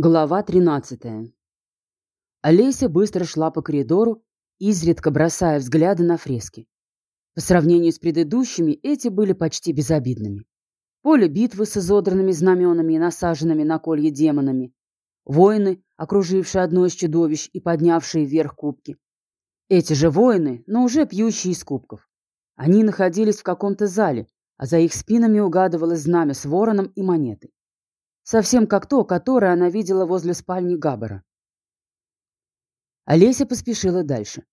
Глава 13. Олеся быстро шла по коридору, изредка бросая взгляды на фрески. По сравнению с предыдущими, эти были почти безобидными. Поле битвы с изодранными знаменами и насаженными на колье демонами. Воины, окружившие одно из чудовищ и поднявшие вверх кубки. Эти же воины, но уже пьющие из кубков. Они находились в каком-то зале, а за их спинами угадывалось знамя с вороном и монетой совсем как то, которое она видела возле спальни Габбара. Олеся поспешила дальше.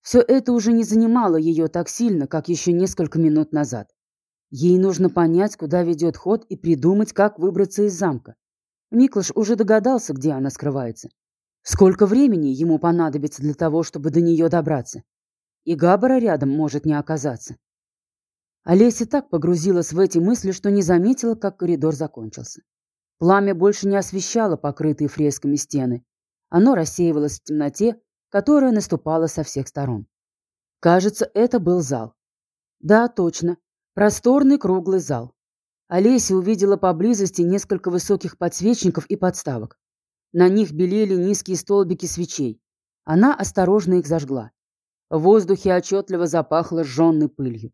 Все это уже не занимало ее так сильно, как еще несколько минут назад. Ей нужно понять, куда ведет ход, и придумать, как выбраться из замка. Миклаш уже догадался, где она скрывается. Сколько времени ему понадобится для того, чтобы до нее добраться? И Габбара рядом может не оказаться. Олеся так погрузилась в эти мысли, что не заметила, как коридор закончился. Пламя больше не освещало покрытые фресками стены. Оно рассеивалось в темноте, которая наступала со всех сторон. Кажется, это был зал. Да, точно. Просторный круглый зал. Олеся увидела поблизости несколько высоких подсвечников и подставок. На них белели низкие столбики свечей. Она осторожно их зажгла. В воздухе отчетливо запахло сжженной пылью.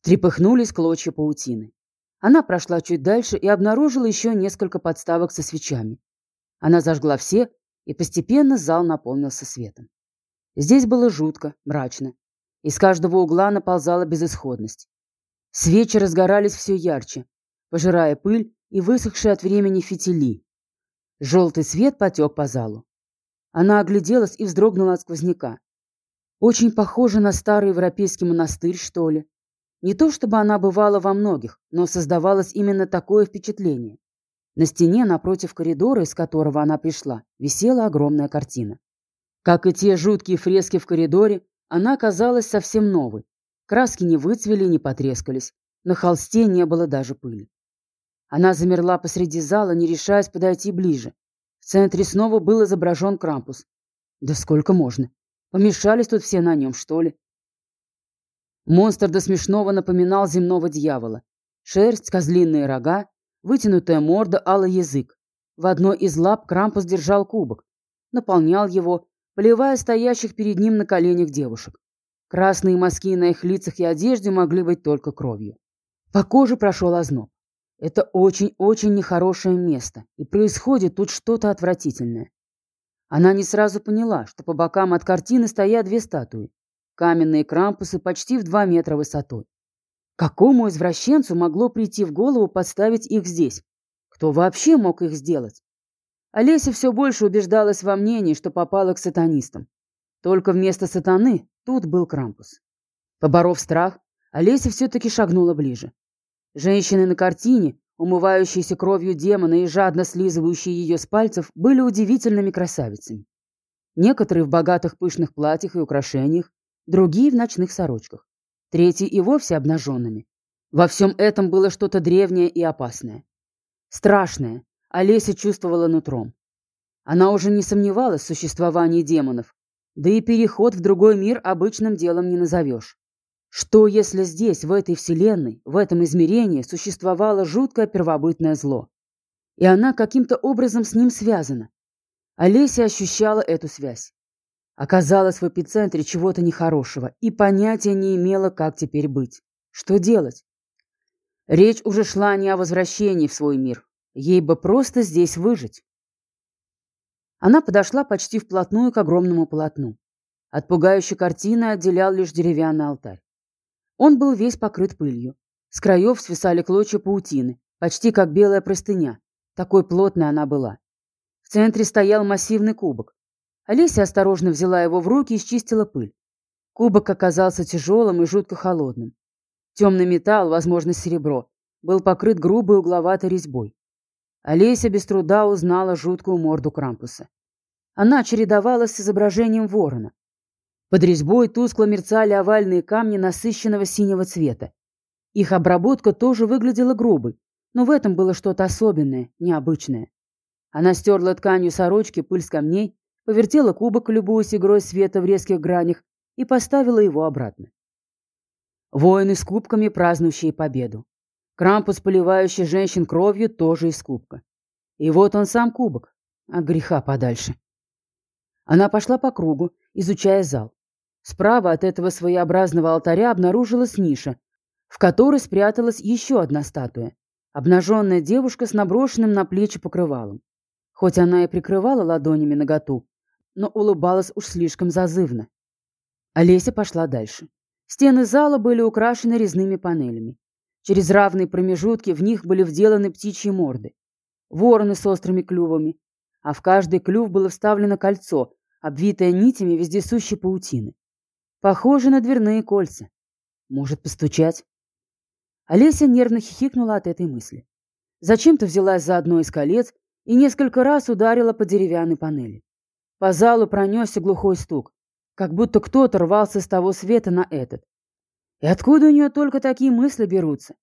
Трепыхнулись клочья паутины. Она прошла чуть дальше и обнаружила еще несколько подставок со свечами. Она зажгла все, и постепенно зал наполнился светом. Здесь было жутко, мрачно. Из каждого угла наползала безысходность. Свечи разгорались все ярче, пожирая пыль и высохшие от времени фитили. Желтый свет потек по залу. Она огляделась и вздрогнула от сквозняка. Очень похоже на старый европейский монастырь, что ли. Не то чтобы она бывала во многих, но создавалось именно такое впечатление. На стене напротив коридора, из которого она пришла, висела огромная картина. Как и те жуткие фрески в коридоре, она казалась совсем новой. Краски не выцвели, не потрескались. На холсте не было даже пыли. Она замерла посреди зала, не решаясь подойти ближе. В центре снова был изображен Крампус. Да сколько можно? Помешались тут все на нем, что ли? Монстр до смешного напоминал земного дьявола. Шерсть, козлиные рога, вытянутая морда, алый язык. В одной из лап Крампус держал кубок. Наполнял его, поливая стоящих перед ним на коленях девушек. Красные мазки на их лицах и одежде могли быть только кровью. По коже прошел озноб. Это очень-очень нехорошее место, и происходит тут что-то отвратительное. Она не сразу поняла, что по бокам от картины стоят две статуи. Каменные крампусы почти в два метра высотой. Какому извращенцу могло прийти в голову подставить их здесь? Кто вообще мог их сделать? Олеся все больше убеждалась во мнении, что попала к сатанистам. Только вместо сатаны тут был Крампус. Поборов страх, Олеся все-таки шагнула ближе. Женщины на картине, умывающиеся кровью демона и жадно слизывающие ее с пальцев, были удивительными красавицами. Некоторые в богатых пышных платьях и украшениях, другие в ночных сорочках, третьи и вовсе обнаженными. Во всем этом было что-то древнее и опасное. Страшное, Олеся чувствовала нутром. Она уже не сомневалась в существовании демонов, да и переход в другой мир обычным делом не назовешь. Что, если здесь, в этой вселенной, в этом измерении существовало жуткое первобытное зло? И она каким-то образом с ним связана. Олеся ощущала эту связь оказалась в эпицентре чего-то нехорошего и понятия не имела, как теперь быть. Что делать? Речь уже шла не о возвращении в свой мир. Ей бы просто здесь выжить. Она подошла почти вплотную к огромному полотну. От пугающей картины отделял лишь деревянный алтарь. Он был весь покрыт пылью. С краев свисали клочья паутины, почти как белая простыня. Такой плотной она была. В центре стоял массивный кубок. Олеся осторожно взяла его в руки и счистила пыль. Кубок оказался тяжелым и жутко холодным. Темный металл, возможно, серебро, был покрыт грубой угловатой резьбой. Олеся без труда узнала жуткую морду Крампуса. Она чередовалась с изображением ворона. Под резьбой тускло мерцали овальные камни насыщенного синего цвета. Их обработка тоже выглядела грубой, но в этом было что-то особенное, необычное. Она стерла тканью сорочки пыль с камней повертела кубок, любуясь игрой света в резких гранях, и поставила его обратно. Воины с кубками, празднующие победу. Крампус, поливающий женщин кровью, тоже из кубка. И вот он сам кубок. а греха подальше. Она пошла по кругу, изучая зал. Справа от этого своеобразного алтаря обнаружилась ниша, в которой спряталась еще одна статуя. Обнаженная девушка с наброшенным на плечи покрывалом. Хоть она и прикрывала ладонями наготу, но улыбалась уж слишком зазывно. Олеся пошла дальше. Стены зала были украшены резными панелями. Через равные промежутки в них были вделаны птичьи морды. Вороны с острыми клювами, а в каждый клюв было вставлено кольцо, обвитое нитями вездесущей паутины. Похоже на дверные кольца. Может, постучать? Олеся нервно хихикнула от этой мысли. Зачем-то взялась за одно из колец и несколько раз ударила по деревянной панели. По залу пронесся глухой стук, как будто кто-то рвался с того света на этот. И откуда у нее только такие мысли берутся?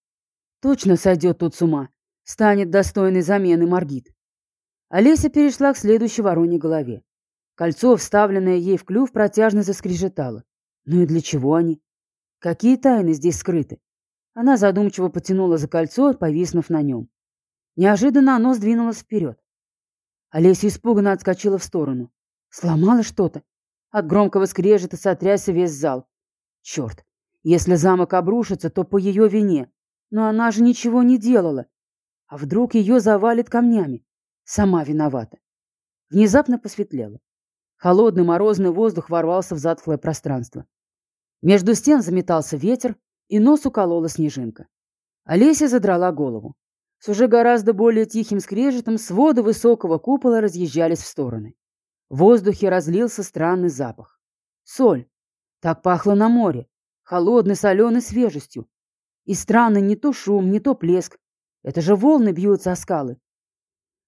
Точно сойдет тут с ума, станет достойной замены Маргит. Олеся перешла к следующей вороньей голове. Кольцо, вставленное ей в клюв, протяжно заскрежетало. Ну и для чего они? Какие тайны здесь скрыты? Она задумчиво потянула за кольцо, повиснув на нем. Неожиданно оно сдвинулось вперед. Олеся испуганно отскочила в сторону. Сломала что-то. От громкого скрежета сотрясся весь зал. Черт, если замок обрушится, то по ее вине. Но она же ничего не делала. А вдруг ее завалит камнями? Сама виновата. Внезапно посветлело. Холодный морозный воздух ворвался в затхлое пространство. Между стен заметался ветер, и нос уколола снежинка. Олеся задрала голову. С уже гораздо более тихим скрежетом своды высокого купола разъезжались в стороны. В воздухе разлился странный запах. Соль. Так пахло на море. Холодной, соленой свежестью. И странный не то шум, не то плеск. Это же волны бьются о скалы.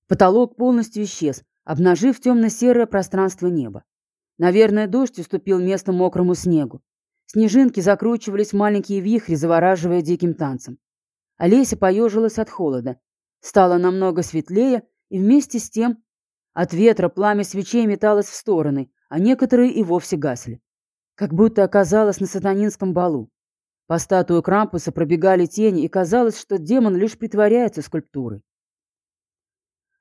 Потолок полностью исчез, обнажив темно-серое пространство неба. Наверное, дождь уступил место мокрому снегу. Снежинки закручивались в маленькие вихри, завораживая диким танцем. Олеся поежилась от холода. Стало намного светлее, и вместе с тем от ветра пламя свечей металось в стороны, а некоторые и вовсе гасли. Как будто оказалась на сатанинском балу. По статую Крампуса пробегали тени, и казалось, что демон лишь притворяется скульптурой.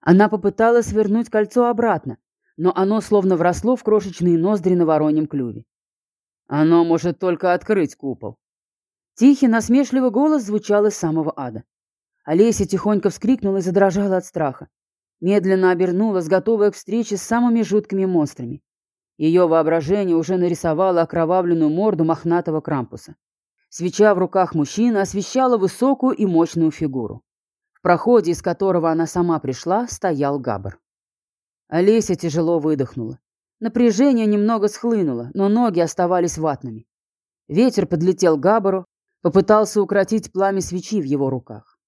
Она попыталась вернуть кольцо обратно, но оно словно вросло в крошечные ноздри на вороньем клюве. «Оно может только открыть купол». Тихий, насмешливый голос звучал из самого ада. Олеся тихонько вскрикнула и задрожала от страха. Медленно обернулась, готовая к встрече с самыми жуткими монстрами. Ее воображение уже нарисовало окровавленную морду мохнатого крампуса. Свеча в руках мужчины освещала высокую и мощную фигуру проходе, из которого она сама пришла, стоял Габр. Олеся тяжело выдохнула. Напряжение немного схлынуло, но ноги оставались ватными. Ветер подлетел к Габару, попытался укротить пламя свечи в его руках.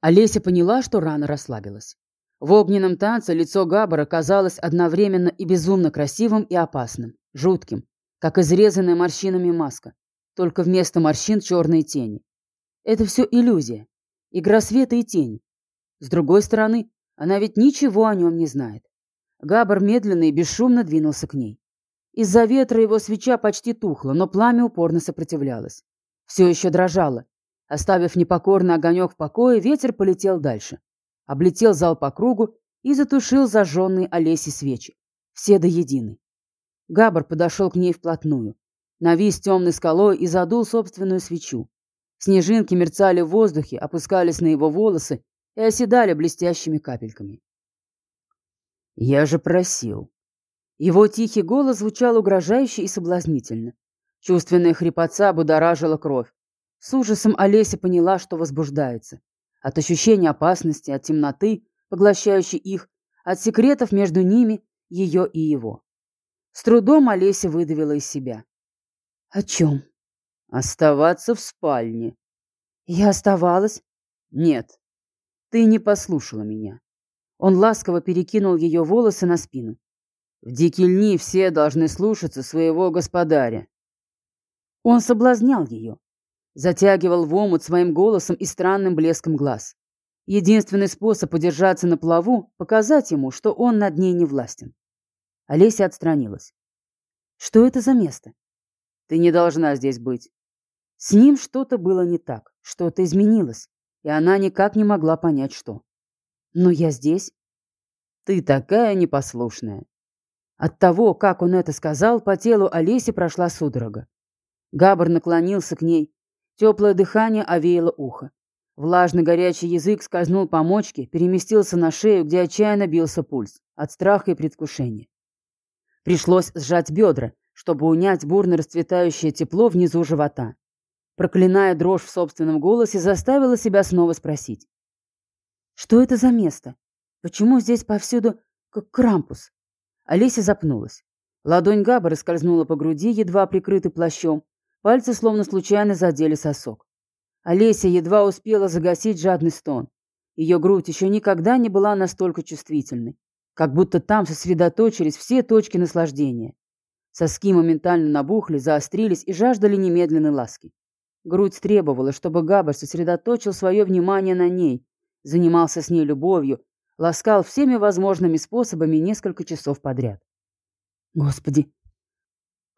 Олеся поняла, что рано расслабилась. В огненном танце лицо Габбара казалось одновременно и безумно красивым, и опасным, жутким, как изрезанная морщинами маска, только вместо морщин черные тени. Это все иллюзия, Игра света и тени. С другой стороны, она ведь ничего о нем не знает. Габар медленно и бесшумно двинулся к ней. Из-за ветра его свеча почти тухла, но пламя упорно сопротивлялось. Все еще дрожало. Оставив непокорный огонек в покое, ветер полетел дальше. Облетел зал по кругу и затушил зажженные Олеси свечи. Все до единой. Габар подошел к ней вплотную. Навис темной скалой и задул собственную свечу. Снежинки мерцали в воздухе, опускались на его волосы и оседали блестящими капельками. «Я же просил». Его тихий голос звучал угрожающе и соблазнительно. Чувственная хрипотца будоражила кровь. С ужасом Олеся поняла, что возбуждается. От ощущения опасности, от темноты, поглощающей их, от секретов между ними, ее и его. С трудом Олеся выдавила из себя. «О чем?» Оставаться в спальне. Я оставалась? Нет. Ты не послушала меня. Он ласково перекинул ее волосы на спину. В Дикельни все должны слушаться своего господаря. Он соблазнял ее. Затягивал в омут своим голосом и странным блеском глаз. Единственный способ удержаться на плаву — показать ему, что он над ней не властен. Олеся отстранилась. «Что это за место?» «Ты не должна здесь быть. С ним что-то было не так, что-то изменилось, и она никак не могла понять, что. Но я здесь. Ты такая непослушная. От того, как он это сказал, по телу Олеси прошла судорога. Габр наклонился к ней. Теплое дыхание овеяло ухо. Влажный горячий язык скользнул по мочке, переместился на шею, где отчаянно бился пульс, от страха и предвкушения. Пришлось сжать бедра, чтобы унять бурно расцветающее тепло внизу живота. Проклиная дрожь в собственном голосе, заставила себя снова спросить. «Что это за место? Почему здесь повсюду как крампус?» Олеся запнулась. Ладонь Габа скользнула по груди, едва прикрытой плащом. Пальцы словно случайно задели сосок. Олеся едва успела загасить жадный стон. Ее грудь еще никогда не была настолько чувствительной. Как будто там сосредоточились все точки наслаждения. Соски моментально набухли, заострились и жаждали немедленной ласки. Грудь требовала, чтобы Габар сосредоточил свое внимание на ней, занимался с ней любовью, ласкал всеми возможными способами несколько часов подряд. Господи!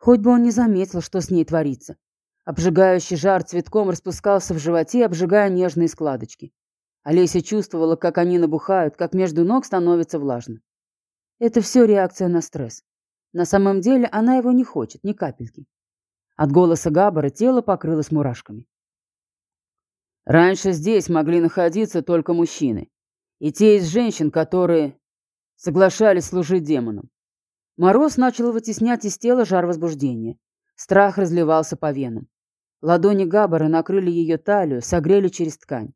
Хоть бы он не заметил, что с ней творится. Обжигающий жар цветком распускался в животе, обжигая нежные складочки. Олеся чувствовала, как они набухают, как между ног становится влажно. Это все реакция на стресс. На самом деле она его не хочет, ни капельки. От голоса Габбара тело покрылось мурашками. Раньше здесь могли находиться только мужчины. И те из женщин, которые соглашались служить демонам. Мороз начал вытеснять из тела жар возбуждения. Страх разливался по венам. Ладони Габбара накрыли ее талию, согрели через ткань.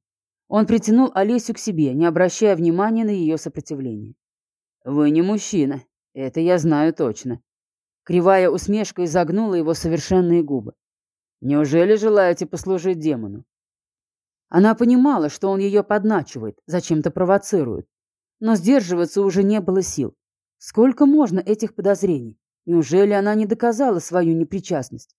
Он притянул Олесю к себе, не обращая внимания на ее сопротивление. «Вы не мужчина, это я знаю точно». Кривая усмешка изогнула его совершенные губы. «Неужели желаете послужить демону?» Она понимала, что он ее подначивает, зачем-то провоцирует. Но сдерживаться уже не было сил. Сколько можно этих подозрений? Неужели она не доказала свою непричастность?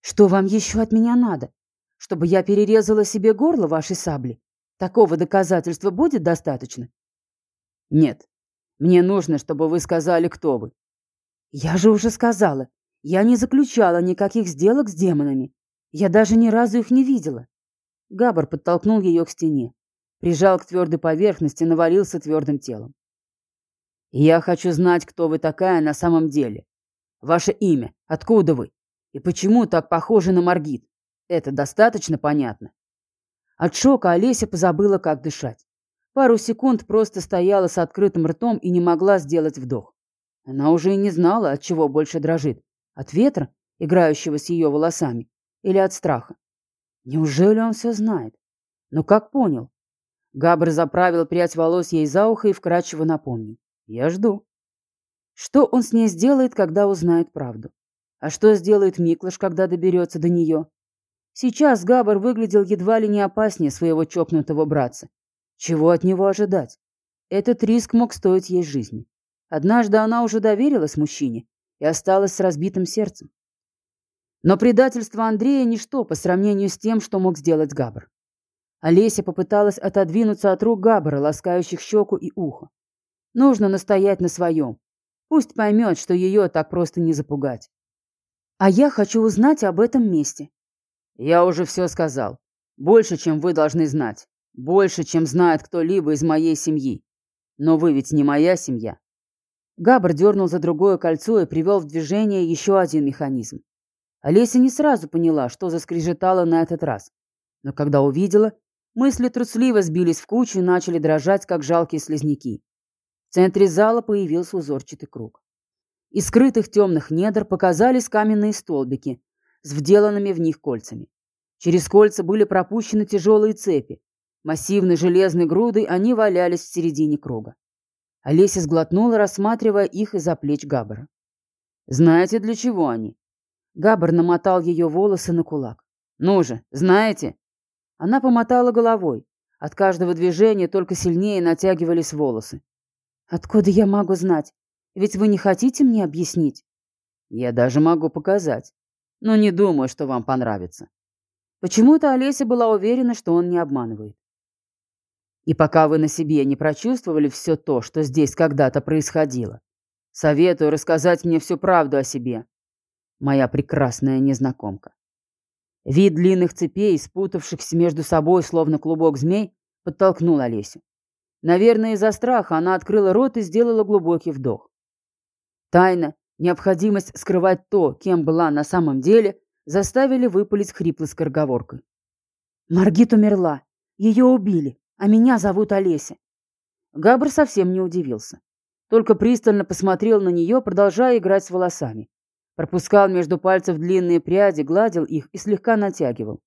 Что вам еще от меня надо? Чтобы я перерезала себе горло вашей сабли? Такого доказательства будет достаточно? Нет. Мне нужно, чтобы вы сказали, кто вы. Я же уже сказала. Я не заключала никаких сделок с демонами. Я даже ни разу их не видела. Габар подтолкнул ее к стене. Прижал к твердой поверхности, навалился твердым телом. «Я хочу знать, кто вы такая на самом деле. Ваше имя, откуда вы? И почему так похожи на Маргит? Это достаточно понятно?» От шока Олеся позабыла, как дышать. Пару секунд просто стояла с открытым ртом и не могла сделать вдох. Она уже и не знала, от чего больше дрожит. От ветра, играющего с ее волосами, или от страха. Неужели он все знает? Но как понял? Габр заправил прядь волос ей за ухо и вкрадчиво напомнил. Я жду. Что он с ней сделает, когда узнает правду? А что сделает Миклыш, когда доберется до нее? Сейчас Габр выглядел едва ли не опаснее своего чокнутого братца. Чего от него ожидать? Этот риск мог стоить ей жизни. Однажды она уже доверилась мужчине и осталась с разбитым сердцем. Но предательство Андрея – ничто по сравнению с тем, что мог сделать Габр. Олеся попыталась отодвинуться от рук Габбара, ласкающих щеку и ухо. Нужно настоять на своем. Пусть поймет, что ее так просто не запугать. А я хочу узнать об этом месте. Я уже все сказал. Больше, чем вы должны знать. Больше, чем знает кто-либо из моей семьи. Но вы ведь не моя семья. Габр дернул за другое кольцо и привел в движение еще один механизм. Олеся не сразу поняла, что заскрежетало на этот раз. Но когда увидела, мысли трусливо сбились в кучу и начали дрожать, как жалкие слизняки. В центре зала появился узорчатый круг. Из скрытых темных недр показались каменные столбики с вделанными в них кольцами. Через кольца были пропущены тяжелые цепи. Массивной железной грудой они валялись в середине круга. Олеся сглотнула, рассматривая их из-за плеч Габбара. «Знаете, для чего они?» Габр намотал ее волосы на кулак. «Ну же, знаете?» Она помотала головой. От каждого движения только сильнее натягивались волосы. «Откуда я могу знать? Ведь вы не хотите мне объяснить?» «Я даже могу показать. Но не думаю, что вам понравится». Почему-то Олеся была уверена, что он не обманывает. И пока вы на себе не прочувствовали все то, что здесь когда-то происходило, советую рассказать мне всю правду о себе, моя прекрасная незнакомка. Вид длинных цепей, спутавшихся между собой, словно клубок змей, подтолкнул Олесю. Наверное, из-за страха она открыла рот и сделала глубокий вдох. Тайна, необходимость скрывать то, кем была на самом деле, заставили выпалить хриплой скороговоркой. «Маргит умерла. Ее убили. А меня зовут Олеся». Габр совсем не удивился. Только пристально посмотрел на нее, продолжая играть с волосами. Пропускал между пальцев длинные пряди, гладил их и слегка натягивал.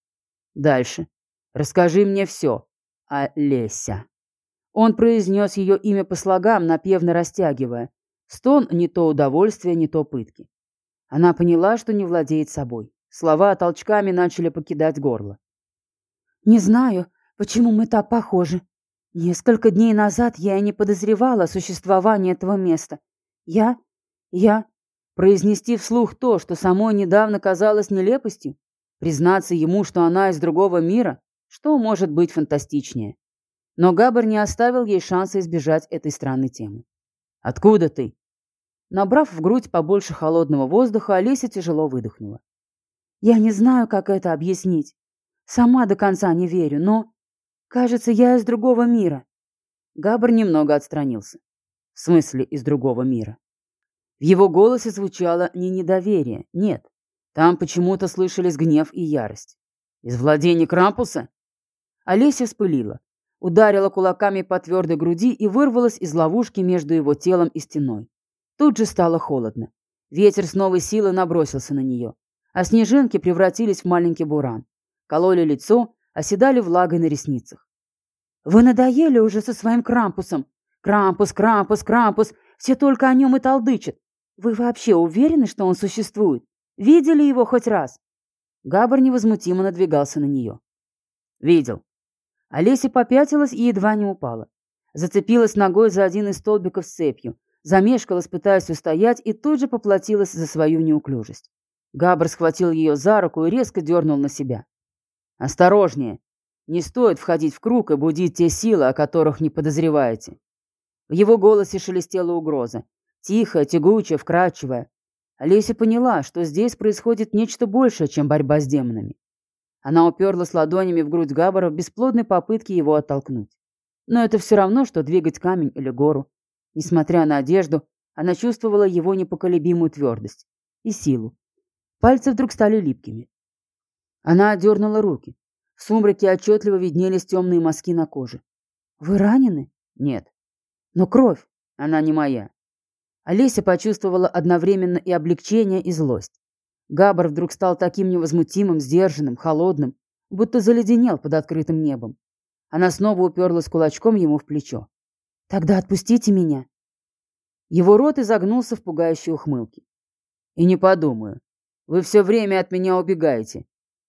«Дальше. Расскажи мне все. Олеся». Он произнес ее имя по слогам, напевно растягивая. Стон не то удовольствие, не то пытки. Она поняла, что не владеет собой. Слова толчками начали покидать горло. «Не знаю, почему мы так похожи. Несколько дней назад я и не подозревала о существовании этого места. Я... я... Произнести вслух то, что самой недавно казалось нелепостью? Признаться ему, что она из другого мира? Что может быть фантастичнее? Но Габар не оставил ей шанса избежать этой странной темы. «Откуда ты?» Набрав в грудь побольше холодного воздуха, Олеся тяжело выдохнула. «Я не знаю, как это объяснить. Сама до конца не верю, но... Кажется, я из другого мира». Габр немного отстранился. «В смысле из другого мира?» В его голосе звучало не недоверие, нет. Там почему-то слышались гнев и ярость. «Из владения Крампуса?» Олеся вспылила, ударила кулаками по твердой груди и вырвалась из ловушки между его телом и стеной. Тут же стало холодно. Ветер с новой силой набросился на нее, а снежинки превратились в маленький буран. Кололи лицо, оседали влагой на ресницах. «Вы надоели уже со своим Крампусом! Крампус, Крампус, Крампус! Все только о нем и толдычат! Вы вообще уверены, что он существует? Видели его хоть раз?» Габар невозмутимо надвигался на нее. «Видел. Олеся попятилась и едва не упала. Зацепилась ногой за один из столбиков с цепью, замешкалась, пытаясь устоять, и тут же поплатилась за свою неуклюжесть. Габр схватил ее за руку и резко дернул на себя. «Осторожнее! Не стоит входить в круг и будить те силы, о которых не подозреваете». В его голосе шелестела угроза. Тихая, тягучая, вкрадчивая. Олеся поняла, что здесь происходит нечто большее, чем борьба с демонами. Она уперлась ладонями в грудь Габбара в бесплодной попытке его оттолкнуть. Но это все равно, что двигать камень или гору. Несмотря на одежду, она чувствовала его непоколебимую твердость и силу. Пальцы вдруг стали липкими. Она отдернула руки. В сумраке отчетливо виднелись темные мазки на коже. «Вы ранены?» «Нет». «Но кровь, она не моя». Олеся почувствовала одновременно и облегчение, и злость. Габар вдруг стал таким невозмутимым, сдержанным, холодным, будто заледенел под открытым небом. Она снова уперлась кулачком ему в плечо. «Тогда отпустите меня». Его рот изогнулся в пугающей ухмылке. «И не подумаю. Вы все время от меня убегаете.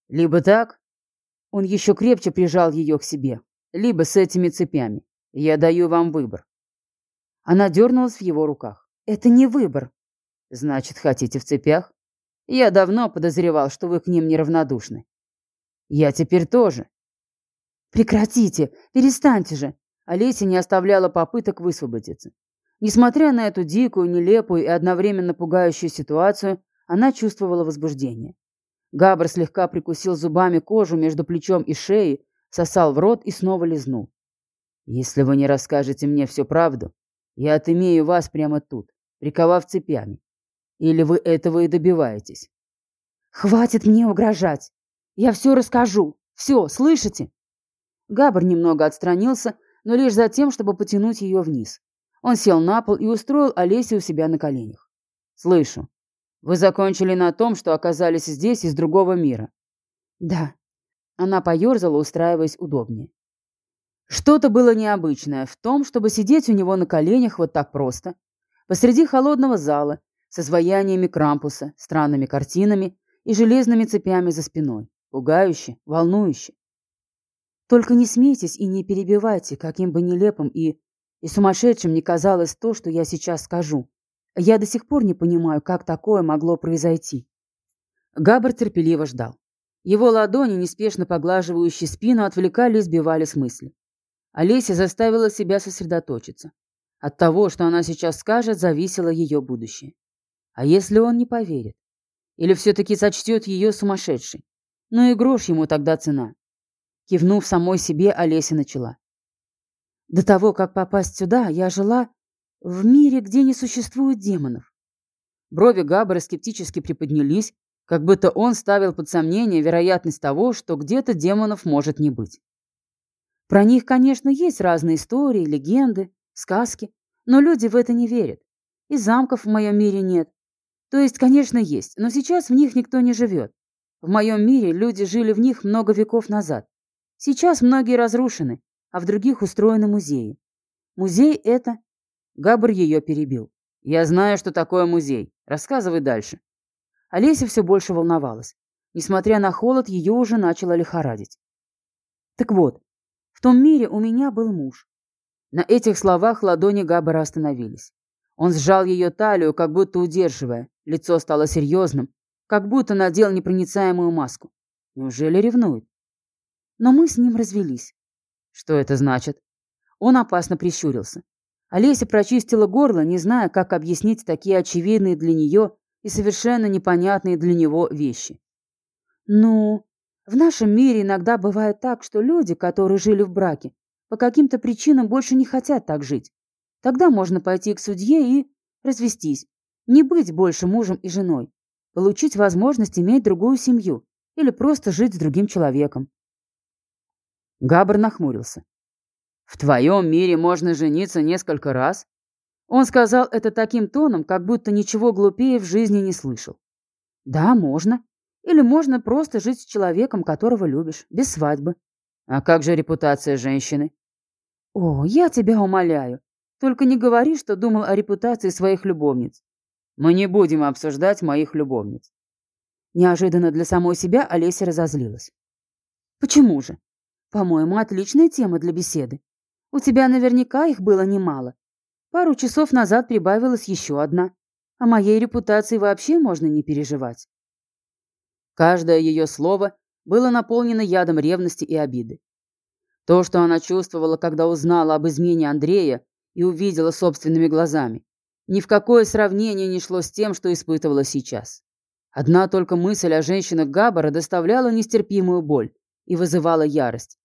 Либо так...» Он еще крепче прижал ее к себе. «Либо с этими цепями. Я даю вам выбор». Она дернулась в его руках. «Это не выбор». «Значит, хотите в цепях?» Я давно подозревал, что вы к ним неравнодушны. Я теперь тоже. Прекратите, перестаньте же. Олеся не оставляла попыток высвободиться. Несмотря на эту дикую, нелепую и одновременно пугающую ситуацию, она чувствовала возбуждение. Габр слегка прикусил зубами кожу между плечом и шеей, сосал в рот и снова лизнул. «Если вы не расскажете мне всю правду, я отымею вас прямо тут, приковав цепями. Или вы этого и добиваетесь? Хватит мне угрожать. Я все расскажу. Все, слышите? Габр немного отстранился, но лишь за тем, чтобы потянуть ее вниз. Он сел на пол и устроил Олесю у себя на коленях. «Слышу. Вы закончили на том, что оказались здесь из другого мира». «Да». Она поерзала, устраиваясь удобнее. Что-то было необычное в том, чтобы сидеть у него на коленях вот так просто, посреди холодного зала, с изваяниями Крампуса, странными картинами и железными цепями за спиной. Пугающе, волнующе. Только не смейтесь и не перебивайте, каким бы нелепым и, и сумасшедшим ни казалось то, что я сейчас скажу. Я до сих пор не понимаю, как такое могло произойти. Габр терпеливо ждал. Его ладони, неспешно поглаживающие спину, отвлекали и сбивали с мысли. Олеся заставила себя сосредоточиться. От того, что она сейчас скажет, зависело ее будущее. А если он не поверит? Или все-таки сочтет ее сумасшедшей? Ну и грош ему тогда цена. Кивнув самой себе, Олеся начала. До того, как попасть сюда, я жила в мире, где не существует демонов. Брови Габбара скептически приподнялись, как будто он ставил под сомнение вероятность того, что где-то демонов может не быть. Про них, конечно, есть разные истории, легенды, сказки, но люди в это не верят. И замков в моем мире нет. То есть, конечно, есть, но сейчас в них никто не живет. В моем мире люди жили в них много веков назад. Сейчас многие разрушены, а в других устроены музеи. Музей — это... Габр ее перебил. «Я знаю, что такое музей. Рассказывай дальше». Олеся все больше волновалась. Несмотря на холод, ее уже начало лихорадить. Так вот, в том мире у меня был муж. На этих словах ладони Габбара остановились. Он сжал ее талию, как будто удерживая. Лицо стало серьезным, как будто надел непроницаемую маску. Неужели ревнует? Но мы с ним развелись. Что это значит? Он опасно прищурился. Олеся прочистила горло, не зная, как объяснить такие очевидные для нее и совершенно непонятные для него вещи. «Ну, в нашем мире иногда бывает так, что люди, которые жили в браке, по каким-то причинам больше не хотят так жить. Тогда можно пойти к судье и развестись, не быть больше мужем и женой, получить возможность иметь другую семью или просто жить с другим человеком. Габр нахмурился. «В твоем мире можно жениться несколько раз?» Он сказал это таким тоном, как будто ничего глупее в жизни не слышал. «Да, можно. Или можно просто жить с человеком, которого любишь, без свадьбы». «А как же репутация женщины?» «О, я тебя умоляю. Только не говори, что думал о репутации своих любовниц. Мы не будем обсуждать моих любовниц». Неожиданно для самой себя Олеся разозлилась. «Почему же? По-моему, отличная тема для беседы. У тебя наверняка их было немало. Пару часов назад прибавилась еще одна. О моей репутации вообще можно не переживать. Каждое ее слово было наполнено ядом ревности и обиды. То, что она чувствовала, когда узнала об измене Андрея и увидела собственными глазами, ни в какое сравнение не шло с тем, что испытывала сейчас. Одна только мысль о женщинах Габбара доставляла нестерпимую боль и вызывала ярость.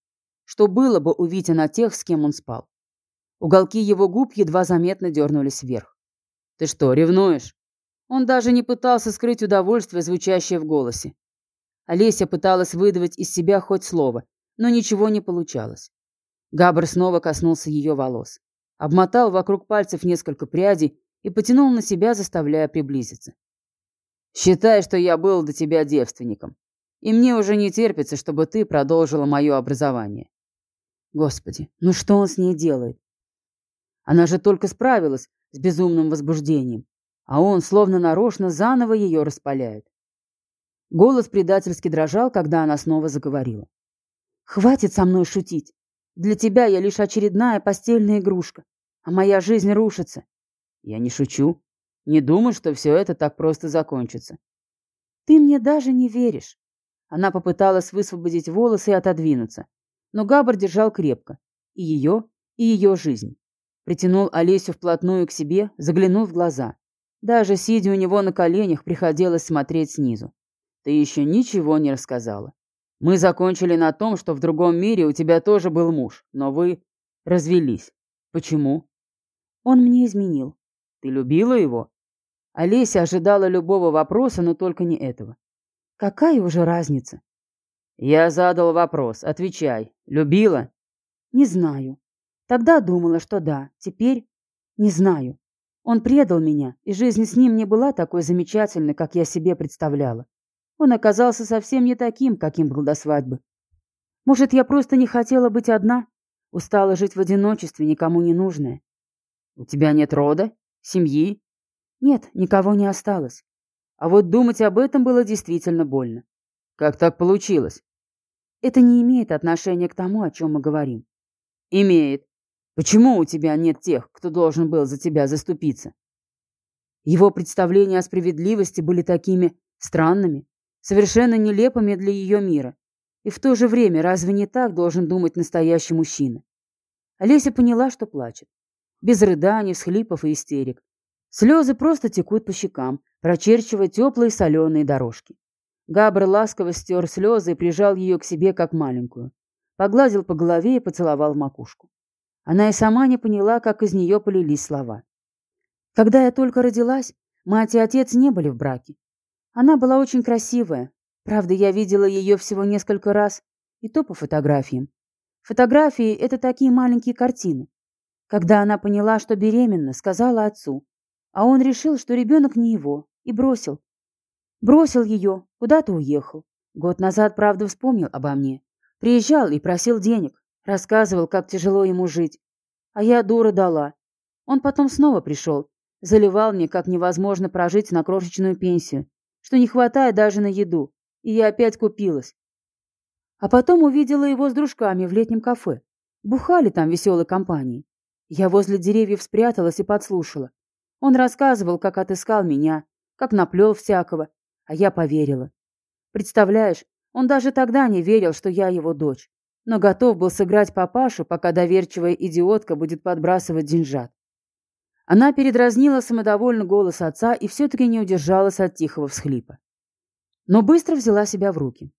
Что было бы, увидя на тех, с кем он спал? Уголки его губ едва заметно дернулись вверх. «Ты что, ревнуешь?» Он даже не пытался скрыть удовольствие, звучащее в голосе. Олеся пыталась выдавить из себя хоть слово, но ничего не получалось. Габр снова коснулся ее волос. Обмотал вокруг пальцев несколько прядей и потянул на себя, заставляя приблизиться. «Считай, что я был до тебя девственником, и мне уже не терпится, чтобы ты продолжила мое образование». Господи, ну что он с ней делает? Она же только справилась с безумным возбуждением, а он словно нарочно заново ее распаляет. Голос предательски дрожал, когда она снова заговорила. «Хватит со мной шутить. Для тебя я лишь очередная постельная игрушка, а моя жизнь рушится». «Я не шучу. Не думаю, что все это так просто закончится». «Ты мне даже не веришь». Она попыталась высвободить волосы и отодвинуться, но Габр держал крепко. И ее, и ее жизнь. Притянул Олесю вплотную к себе, заглянул в глаза. Даже сидя у него на коленях, приходилось смотреть снизу. Ты еще ничего не рассказала. Мы закончили на том, что в другом мире у тебя тоже был муж, но вы развелись. Почему? Он мне изменил. Ты любила его? Олеся ожидала любого вопроса, но только не этого. Какая уже разница? Я задал вопрос. Отвечай. Любила? Не знаю. Тогда думала, что да, теперь не знаю. Он предал меня, и жизнь с ним не была такой замечательной, как я себе представляла. Он оказался совсем не таким, каким был до свадьбы. Может, я просто не хотела быть одна? Устала жить в одиночестве, никому не нужная. У тебя нет рода? Семьи? Нет, никого не осталось. А вот думать об этом было действительно больно. Как так получилось? Это не имеет отношения к тому, о чем мы говорим. Имеет. Почему у тебя нет тех, кто должен был за тебя заступиться? Его представления о справедливости были такими странными, совершенно нелепыми для ее мира. И в то же время разве не так должен думать настоящий мужчина? Олеся поняла, что плачет. Без рыданий, всхлипов и истерик. Слезы просто текут по щекам, прочерчивая теплые соленые дорожки. Габр ласково стер слезы и прижал ее к себе, как маленькую. Погладил по голове и поцеловал в макушку. Она и сама не поняла, как из нее полились слова. Когда я только родилась, мать и отец не были в браке. Она была очень красивая. Правда, я видела ее всего несколько раз, и то по фотографиям. Фотографии — это такие маленькие картины. Когда она поняла, что беременна, сказала отцу. А он решил, что ребенок не его, и бросил. Бросил ее, куда-то уехал. Год назад, правда, вспомнил обо мне. Приезжал и просил денег. Рассказывал, как тяжело ему жить. А я дура дала. Он потом снова пришел. Заливал мне, как невозможно прожить на крошечную пенсию. Что не хватает даже на еду. И я опять купилась. А потом увидела его с дружками в летнем кафе. Бухали там веселой компанией. Я возле деревьев спряталась и подслушала. Он рассказывал, как отыскал меня, как наплел всякого, а я поверила. Представляешь, он даже тогда не верил, что я его дочь, но готов был сыграть папашу, пока доверчивая идиотка будет подбрасывать деньжат. Она передразнила самодовольно голос отца и все-таки не удержалась от тихого всхлипа. Но быстро взяла себя в руки.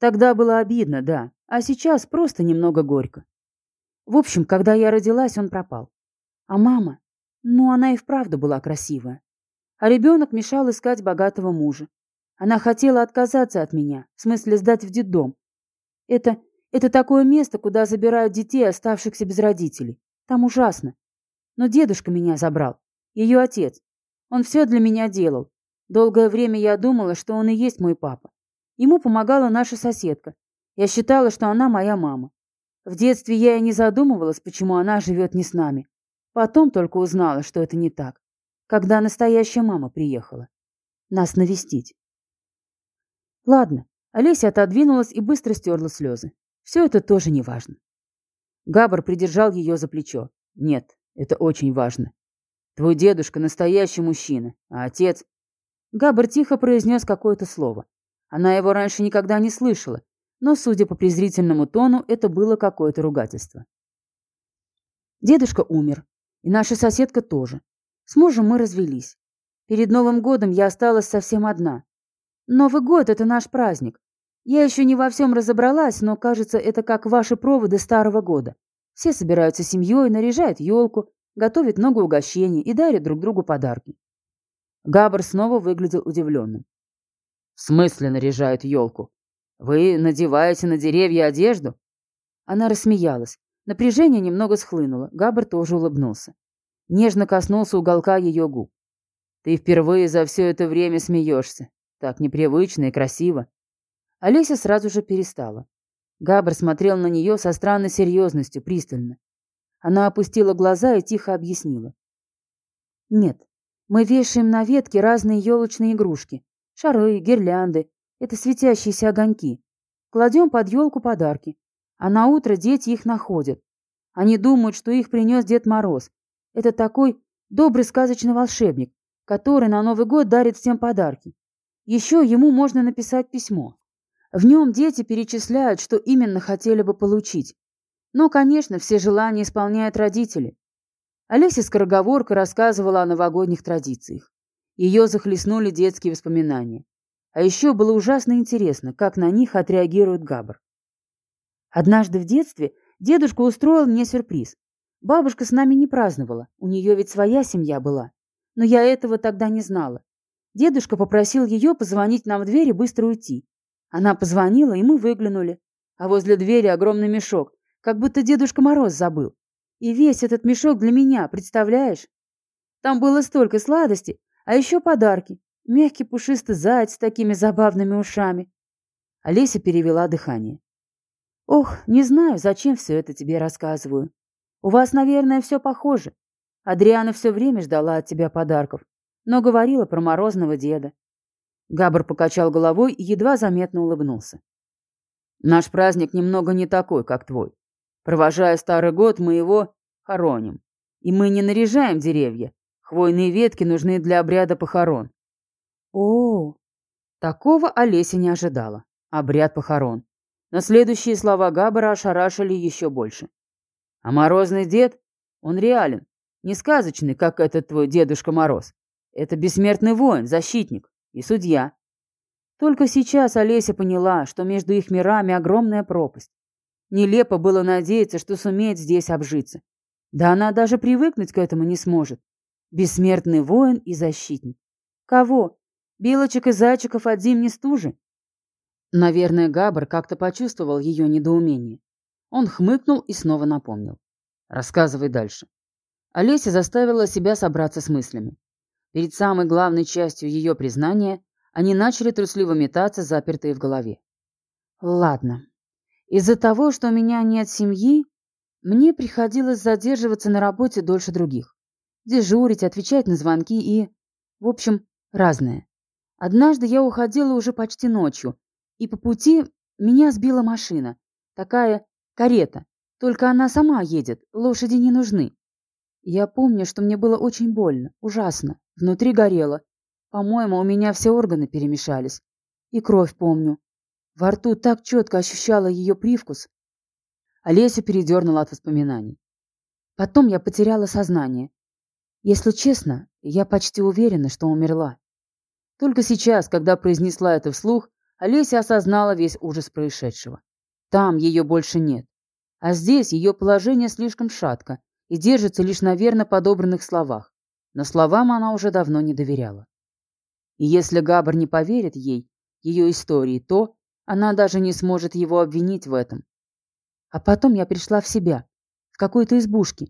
Тогда было обидно, да, а сейчас просто немного горько. В общем, когда я родилась, он пропал. А мама? Ну, она и вправду была красивая. А ребенок мешал искать богатого мужа. Она хотела отказаться от меня, в смысле сдать в детдом. Это, это такое место, куда забирают детей, оставшихся без родителей. Там ужасно. Но дедушка меня забрал. Ее отец. Он все для меня делал. Долгое время я думала, что он и есть мой папа. Ему помогала наша соседка. Я считала, что она моя мама. В детстве я и не задумывалась, почему она живет не с нами. Потом только узнала, что это не так. Когда настоящая мама приехала. Нас навестить. Ладно, Олеся отодвинулась и быстро стерла слезы. Все это тоже не важно. Габр придержал ее за плечо. Нет, это очень важно. Твой дедушка настоящий мужчина, а отец... Габр тихо произнес какое-то слово. Она его раньше никогда не слышала, но, судя по презрительному тону, это было какое-то ругательство. Дедушка умер, и наша соседка тоже. С мужем мы развелись. Перед Новым годом я осталась совсем одна. Новый год — это наш праздник. Я еще не во всем разобралась, но, кажется, это как ваши проводы Старого года. Все собираются семьей, наряжают елку, готовят много угощений и дарят друг другу подарки. Габр снова выглядел удивленным. «В смысле наряжают елку? Вы надеваете на деревья одежду?» Она рассмеялась. Напряжение немного схлынуло. Габр тоже улыбнулся. Нежно коснулся уголка ее губ. «Ты впервые за все это время смеешься. Так непривычно и красиво. Олеся сразу же перестала. Габр смотрел на нее со странной серьезностью, пристально. Она опустила глаза и тихо объяснила. «Нет, мы вешаем на ветки разные елочные игрушки. Шары, гирлянды. Это светящиеся огоньки. Кладем под елку подарки. А на утро дети их находят. Они думают, что их принес Дед Мороз. Это такой добрый сказочный волшебник, который на Новый год дарит всем подарки. Еще ему можно написать письмо. В нем дети перечисляют, что именно хотели бы получить. Но, конечно, все желания исполняют родители. Олеся скороговоркой рассказывала о новогодних традициях. Ее захлестнули детские воспоминания. А еще было ужасно интересно, как на них отреагирует Габр. Однажды в детстве дедушка устроил мне сюрприз. Бабушка с нами не праздновала, у нее ведь своя семья была. Но я этого тогда не знала. Дедушка попросил ее позвонить нам в дверь и быстро уйти. Она позвонила, и мы выглянули. А возле двери огромный мешок, как будто Дедушка Мороз забыл. И весь этот мешок для меня, представляешь? Там было столько сладостей, а еще подарки. Мягкий пушистый заяц с такими забавными ушами. Олеся перевела дыхание. Ох, не знаю, зачем все это тебе рассказываю. У вас, наверное, все похоже. Адриана все время ждала от тебя подарков но говорила про морозного деда. Габр покачал головой и едва заметно улыбнулся. «Наш праздник немного не такой, как твой. Провожая старый год, мы его хороним. И мы не наряжаем деревья. Хвойные ветки нужны для обряда похорон». О, Такого Олеся не ожидала. Обряд похорон. Но следующие слова Габбара ошарашили еще больше. А морозный дед, он реален, не сказочный, как этот твой Дедушка Мороз. Это бессмертный воин, защитник и судья. Только сейчас Олеся поняла, что между их мирами огромная пропасть. Нелепо было надеяться, что сумеет здесь обжиться. Да она даже привыкнуть к этому не сможет. Бессмертный воин и защитник. Кого? Белочек и зайчиков от зимней стужи? Наверное, Габр как-то почувствовал ее недоумение. Он хмыкнул и снова напомнил. Рассказывай дальше. Олеся заставила себя собраться с мыслями. Перед самой главной частью ее признания они начали трусливо метаться, запертые в голове. Ладно. Из-за того, что у меня нет семьи, мне приходилось задерживаться на работе дольше других. Дежурить, отвечать на звонки и... В общем, разное. Однажды я уходила уже почти ночью, и по пути меня сбила машина. Такая карета. Только она сама едет, лошади не нужны. Я помню, что мне было очень больно, ужасно. Внутри горело. По-моему, у меня все органы перемешались. И кровь помню. Во рту так четко ощущала ее привкус. Олеся передернула от воспоминаний. Потом я потеряла сознание. Если честно, я почти уверена, что умерла. Только сейчас, когда произнесла это вслух, Олеся осознала весь ужас происшедшего. Там ее больше нет. А здесь ее положение слишком шатко и держится лишь на верно подобранных словах. Но словам она уже давно не доверяла. И если Габр не поверит ей, ее истории, то она даже не сможет его обвинить в этом. А потом я пришла в себя, в какой-то избушке.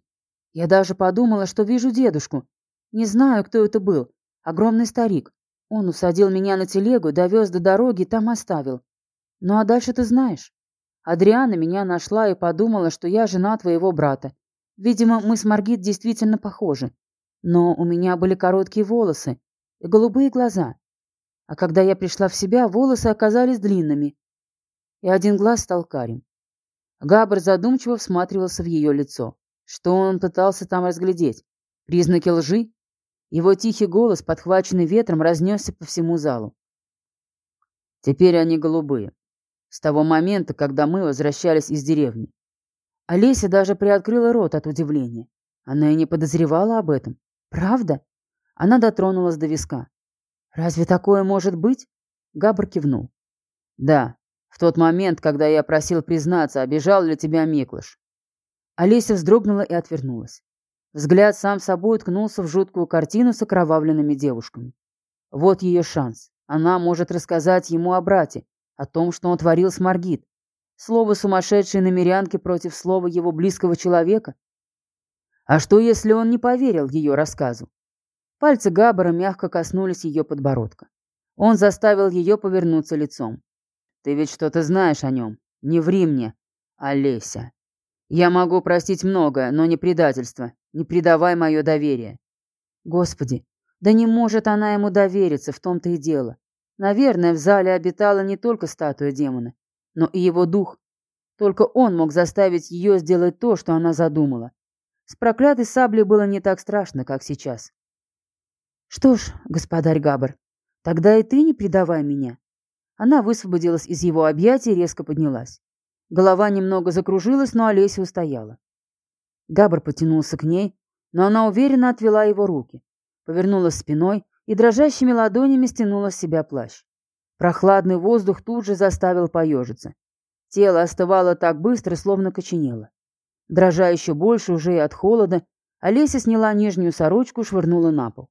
Я даже подумала, что вижу дедушку. Не знаю, кто это был. Огромный старик. Он усадил меня на телегу, довез до дороги, там оставил. Ну а дальше ты знаешь. Адриана меня нашла и подумала, что я жена твоего брата. Видимо, мы с Маргит действительно похожи. Но у меня были короткие волосы и голубые глаза. А когда я пришла в себя, волосы оказались длинными. И один глаз стал карим. Габр задумчиво всматривался в ее лицо. Что он пытался там разглядеть? Признаки лжи? Его тихий голос, подхваченный ветром, разнесся по всему залу. Теперь они голубые. С того момента, когда мы возвращались из деревни. Олеся даже приоткрыла рот от удивления. Она и не подозревала об этом. Правда? Она дотронулась до виска. Разве такое может быть? Габр кивнул. Да, в тот момент, когда я просил признаться, обижал ли тебя Миклыш. Олеся вздрогнула и отвернулась. Взгляд сам собой уткнулся в жуткую картину с окровавленными девушками. Вот ее шанс. Она может рассказать ему о брате, о том, что он творил с Маргит. Слово сумасшедшей намерянки против слова его близкого человека. А что, если он не поверил ее рассказу? Пальцы Габбара мягко коснулись ее подбородка. Он заставил ее повернуться лицом. «Ты ведь что-то знаешь о нем. Не ври мне, Олеся. Я могу простить многое, но не предательство. Не предавай мое доверие». Господи, да не может она ему довериться, в том-то и дело. Наверное, в зале обитала не только статуя демона, но и его дух. Только он мог заставить ее сделать то, что она задумала. С проклятой саблей было не так страшно, как сейчас. «Что ж, господарь Габр, тогда и ты не предавай меня». Она высвободилась из его объятий и резко поднялась. Голова немного закружилась, но Олеся устояла. Габр потянулся к ней, но она уверенно отвела его руки, повернулась спиной и дрожащими ладонями стянула с себя плащ. Прохладный воздух тут же заставил поежиться. Тело остывало так быстро, словно коченело. Дрожа еще больше уже и от холода, Олеся сняла нижнюю сорочку и швырнула на пол.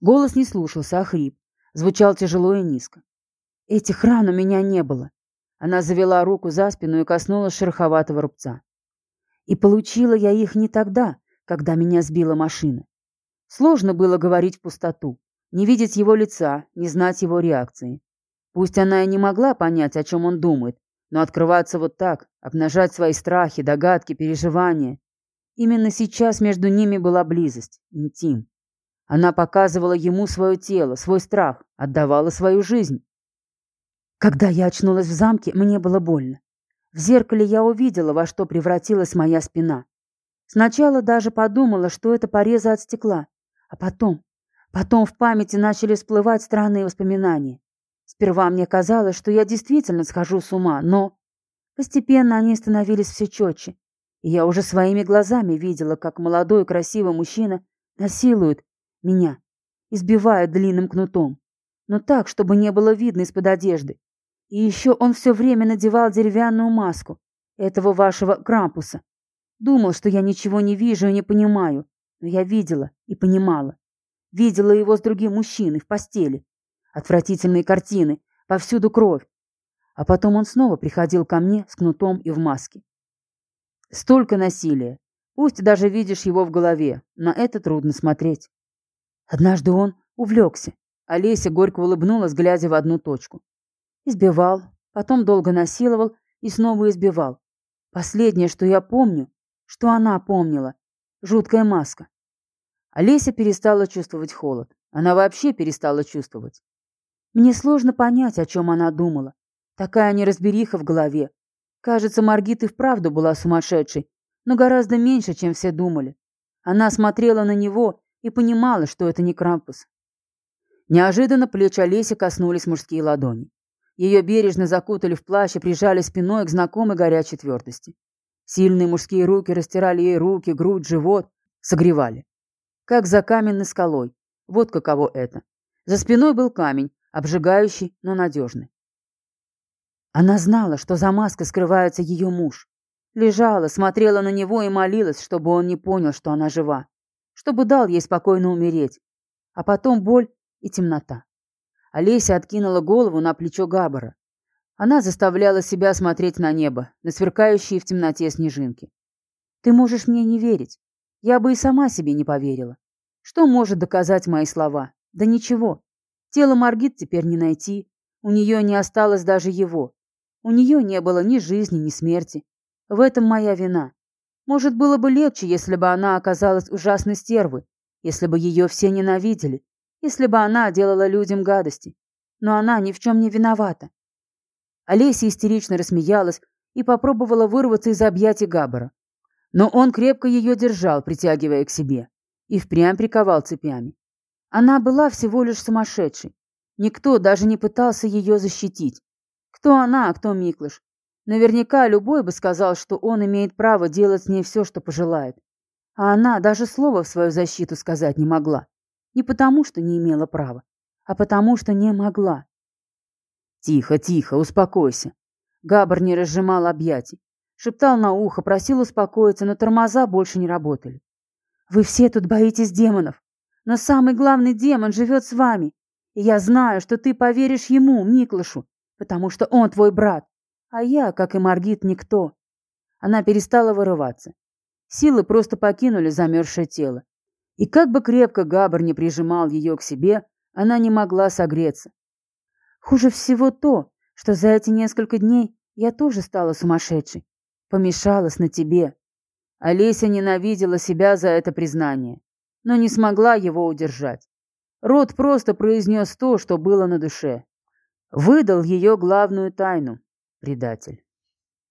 Голос не слушался, а хрип. Звучал тяжело и низко. «Этих ран у меня не было». Она завела руку за спину и коснулась шероховатого рубца. И получила я их не тогда, когда меня сбила машина. Сложно было говорить в пустоту, не видеть его лица, не знать его реакции. Пусть она и не могла понять, о чем он думает, но открываться вот так, обнажать свои страхи, догадки, переживания. Именно сейчас между ними была близость, интим. Она показывала ему свое тело, свой страх, отдавала свою жизнь. Когда я очнулась в замке, мне было больно. В зеркале я увидела, во что превратилась моя спина. Сначала даже подумала, что это порезы от стекла. А потом... Потом в памяти начали всплывать странные воспоминания. Сперва мне казалось, что я действительно схожу с ума, но... Постепенно они становились все четче. И я уже своими глазами видела, как молодой красивый мужчина насилует меня, избивает длинным кнутом. Но так, чтобы не было видно из-под одежды. И еще он все время надевал деревянную маску этого вашего Крампуса. Думал, что я ничего не вижу и не понимаю, но я видела и понимала. Видела его с другим мужчиной в постели. Отвратительные картины, повсюду кровь. А потом он снова приходил ко мне с кнутом и в маске. Столько насилия. Пусть даже видишь его в голове, на это трудно смотреть. Однажды он увлекся. Олеся горько улыбнулась, глядя в одну точку. Избивал, потом долго насиловал и снова избивал. Последнее, что я помню, что она помнила. Жуткая маска. Олеся перестала чувствовать холод. Она вообще перестала чувствовать. Мне сложно понять, о чем она думала. Такая неразбериха в голове. Кажется, Маргит и вправду была сумасшедшей, но гораздо меньше, чем все думали. Она смотрела на него и понимала, что это не Крампус. Неожиданно плечи Олеси коснулись мужские ладони. Ее бережно закутали в плащ и прижали спиной к знакомой горячей твердости. Сильные мужские руки растирали ей руки, грудь, живот, согревали. Как за каменной скалой. Вот каково это. За спиной был камень, обжигающий, но надежный. Она знала, что за маской скрывается ее муж. Лежала, смотрела на него и молилась, чтобы он не понял, что она жива. Чтобы дал ей спокойно умереть. А потом боль и темнота. Олеся откинула голову на плечо Габбара. Она заставляла себя смотреть на небо, на сверкающие в темноте снежинки. «Ты можешь мне не верить. Я бы и сама себе не поверила. Что может доказать мои слова? Да ничего. Тело Маргит теперь не найти. У нее не осталось даже его. У нее не было ни жизни, ни смерти. В этом моя вина. Может, было бы легче, если бы она оказалась ужасной стервой, если бы ее все ненавидели, если бы она делала людям гадости. Но она ни в чем не виновата. Олеся истерично рассмеялась и попробовала вырваться из объятий Габбара. Но он крепко ее держал, притягивая к себе, и впрямь приковал цепями. Она была всего лишь сумасшедшей. Никто даже не пытался ее защитить. Кто она, а кто Миклыш? Наверняка любой бы сказал, что он имеет право делать с ней все, что пожелает. А она даже слова в свою защиту сказать не могла. Не потому, что не имела права, а потому, что не могла. «Тихо, тихо, успокойся». Габар не разжимал объятий. Шептал на ухо, просил успокоиться, но тормоза больше не работали. «Вы все тут боитесь демонов, но самый главный демон живет с вами. И я знаю, что ты поверишь ему, Миклышу, потому что он твой брат, а я, как и Маргит, никто». Она перестала вырываться. Силы просто покинули замерзшее тело. И как бы крепко Габр не прижимал ее к себе, она не могла согреться. Хуже всего то, что за эти несколько дней я тоже стала сумасшедшей. Помешалась на тебе. Олеся ненавидела себя за это признание, но не смогла его удержать. Рот просто произнес то, что было на душе. Выдал ее главную тайну, предатель.